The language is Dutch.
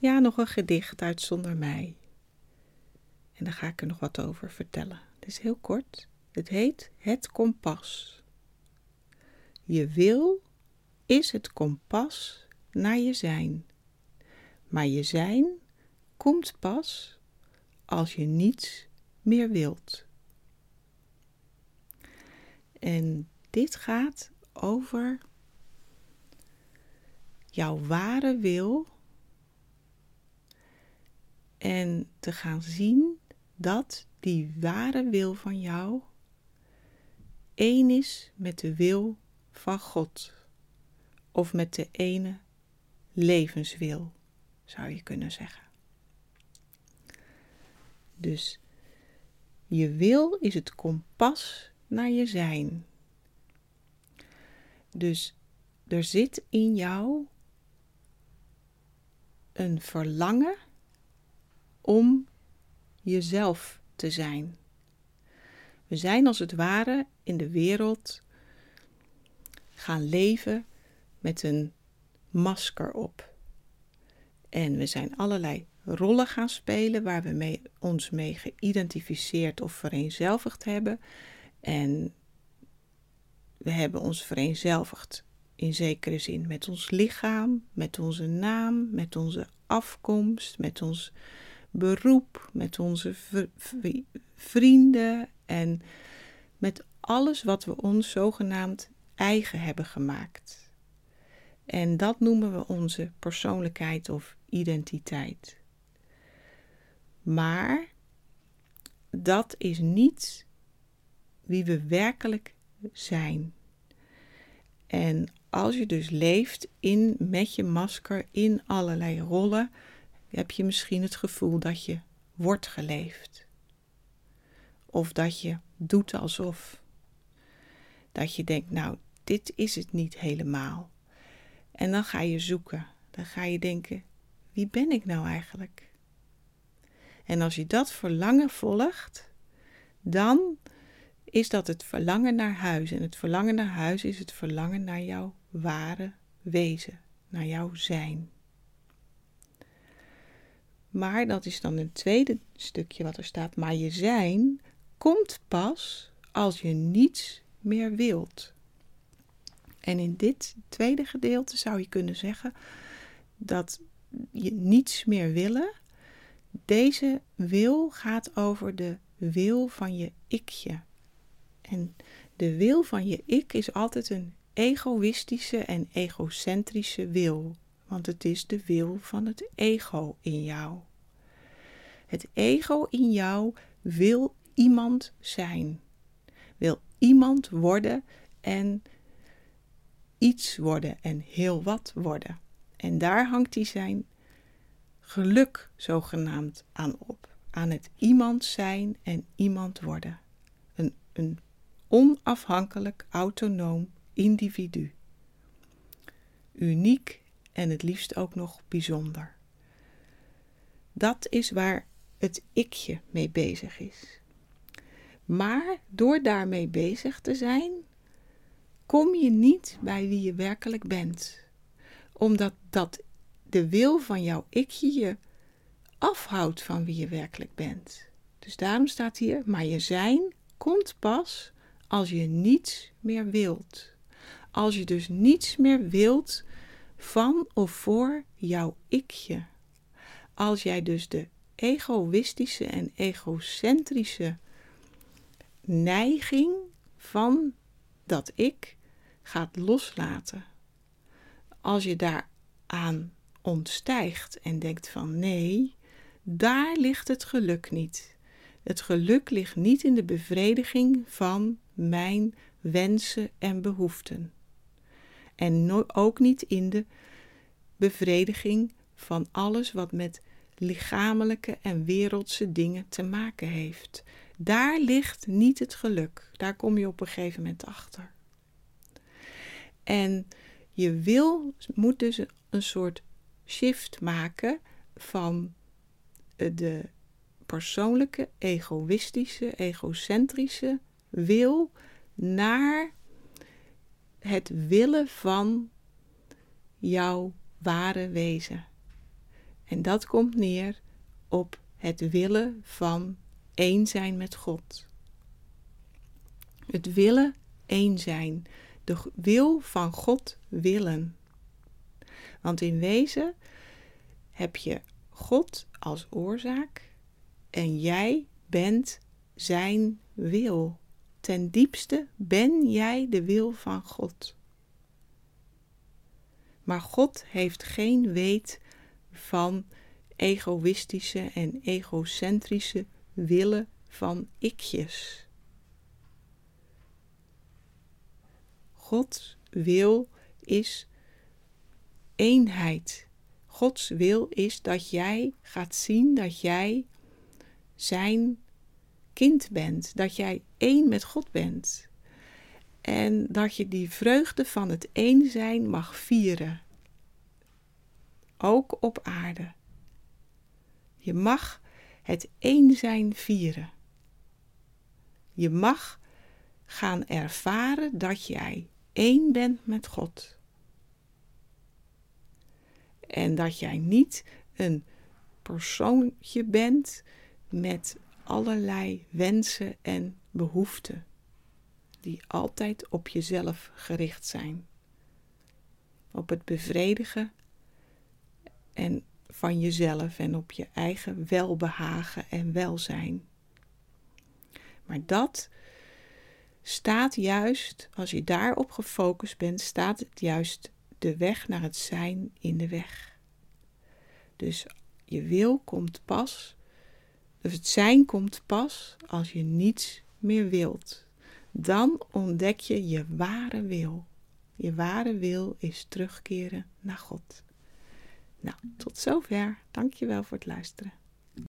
Ja, nog een gedicht uit Zonder Mij. En daar ga ik er nog wat over vertellen. Het is heel kort. Het heet Het Kompas. Je wil is het kompas naar je zijn. Maar je zijn komt pas als je niets meer wilt. En dit gaat over jouw ware wil en te gaan zien dat die ware wil van jou één is met de wil van God of met de ene levenswil, zou je kunnen zeggen. Dus je wil is het kompas naar je zijn. Dus er zit in jou een verlangen om jezelf te zijn. We zijn als het ware in de wereld gaan leven met een masker op. En we zijn allerlei rollen gaan spelen waar we mee, ons mee geïdentificeerd of vereenzelvigd hebben. En we hebben ons vereenzelvigd in zekere zin met ons lichaam, met onze naam, met onze afkomst, met ons beroep, met onze vrienden en met alles wat we ons zogenaamd eigen hebben gemaakt. En dat noemen we onze persoonlijkheid of identiteit. Maar dat is niet wie we werkelijk zijn. En als je dus leeft in, met je masker in allerlei rollen, heb je misschien het gevoel dat je wordt geleefd. Of dat je doet alsof. Dat je denkt, nou, dit is het niet helemaal. En dan ga je zoeken. Dan ga je denken, wie ben ik nou eigenlijk? En als je dat verlangen volgt, dan is dat het verlangen naar huis. En het verlangen naar huis is het verlangen naar jouw ware wezen, naar jouw zijn. Maar dat is dan een tweede stukje wat er staat. Maar je zijn komt pas als je niets meer wilt. En in dit tweede gedeelte zou je kunnen zeggen dat je niets meer willen. Deze wil gaat over de wil van je ikje. En de wil van je ik is altijd een egoïstische en egocentrische wil, want het is de wil van het ego in jou. Het ego in jou wil iemand zijn, wil iemand worden en iets worden en heel wat worden. En daar hangt hij zijn geluk zogenaamd aan op, aan het iemand zijn en iemand worden. Een, een onafhankelijk, autonoom individu. Uniek en het liefst ook nog bijzonder. Dat is waar het ikje mee bezig is. Maar door daarmee bezig te zijn, kom je niet bij wie je werkelijk bent. Omdat dat de wil van jouw ikje je afhoudt van wie je werkelijk bent. Dus daarom staat hier, maar je zijn komt pas als je niets meer wilt. Als je dus niets meer wilt van of voor jouw ikje. Als jij dus de egoïstische en egocentrische neiging van dat ik gaat loslaten. Als je daaraan ontstijgt en denkt van nee, daar ligt het geluk niet. Het geluk ligt niet in de bevrediging van mijn wensen en behoeften. En ook niet in de bevrediging van alles wat met lichamelijke en wereldse dingen te maken heeft. Daar ligt niet het geluk. Daar kom je op een gegeven moment achter. En je wil, moet dus een soort shift maken van eh, de persoonlijke, egoïstische, egocentrische wil naar het willen van jouw ware wezen. En dat komt neer op het willen van één zijn met God. Het willen één zijn. De wil van God willen. Want in wezen heb je God als oorzaak en jij bent zijn wil. Ten diepste ben jij de wil van God. Maar God heeft geen weet van egoïstische en egocentrische willen van ikjes. Gods wil is eenheid. Gods wil is dat jij gaat zien dat jij zijn kind bent, dat jij één met God bent. En dat je die vreugde van het één zijn mag vieren. Ook op aarde. Je mag het één zijn vieren. Je mag gaan ervaren dat jij één bent met God. En dat jij niet een persoontje bent met allerlei wensen en behoeften, die altijd op jezelf gericht zijn. Op het bevredigen en van jezelf en op je eigen welbehagen en welzijn. Maar dat staat juist, als je daarop gefocust bent, staat het juist de weg naar het zijn in de weg. Dus je wil komt pas, of het zijn komt pas als je niets meer wilt. Dan ontdek je je ware wil. Je ware wil is terugkeren naar God. Nou, tot zover. Dankjewel voor het luisteren.